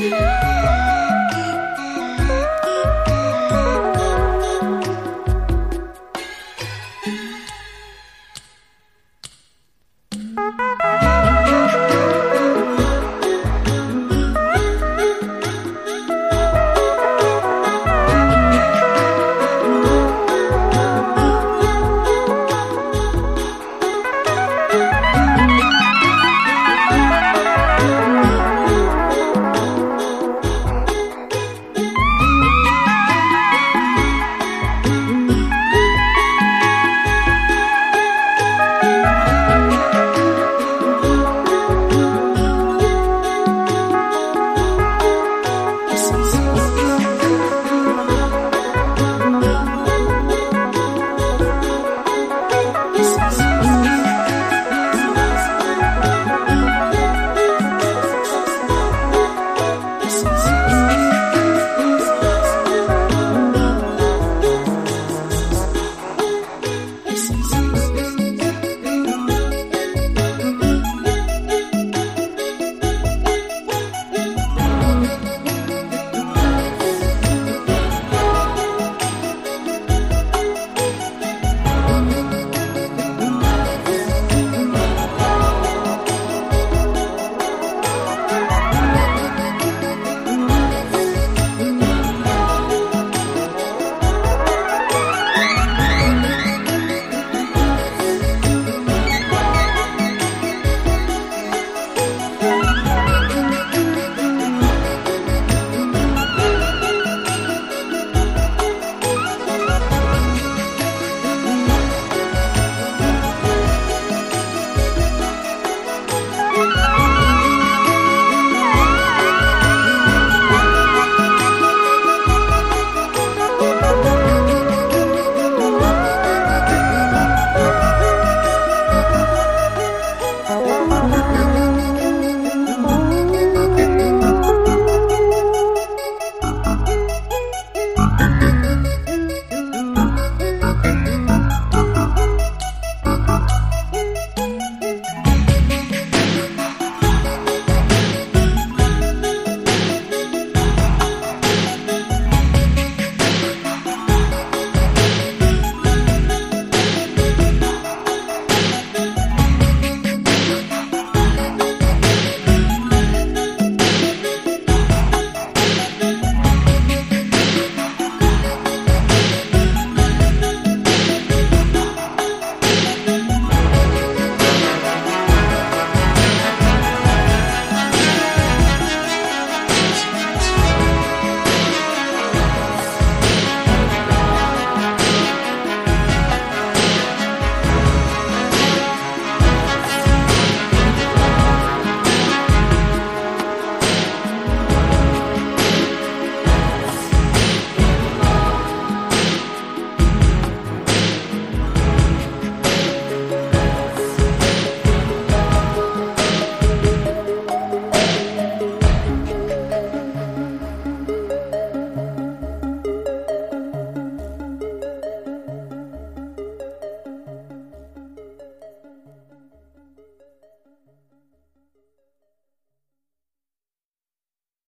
Oh.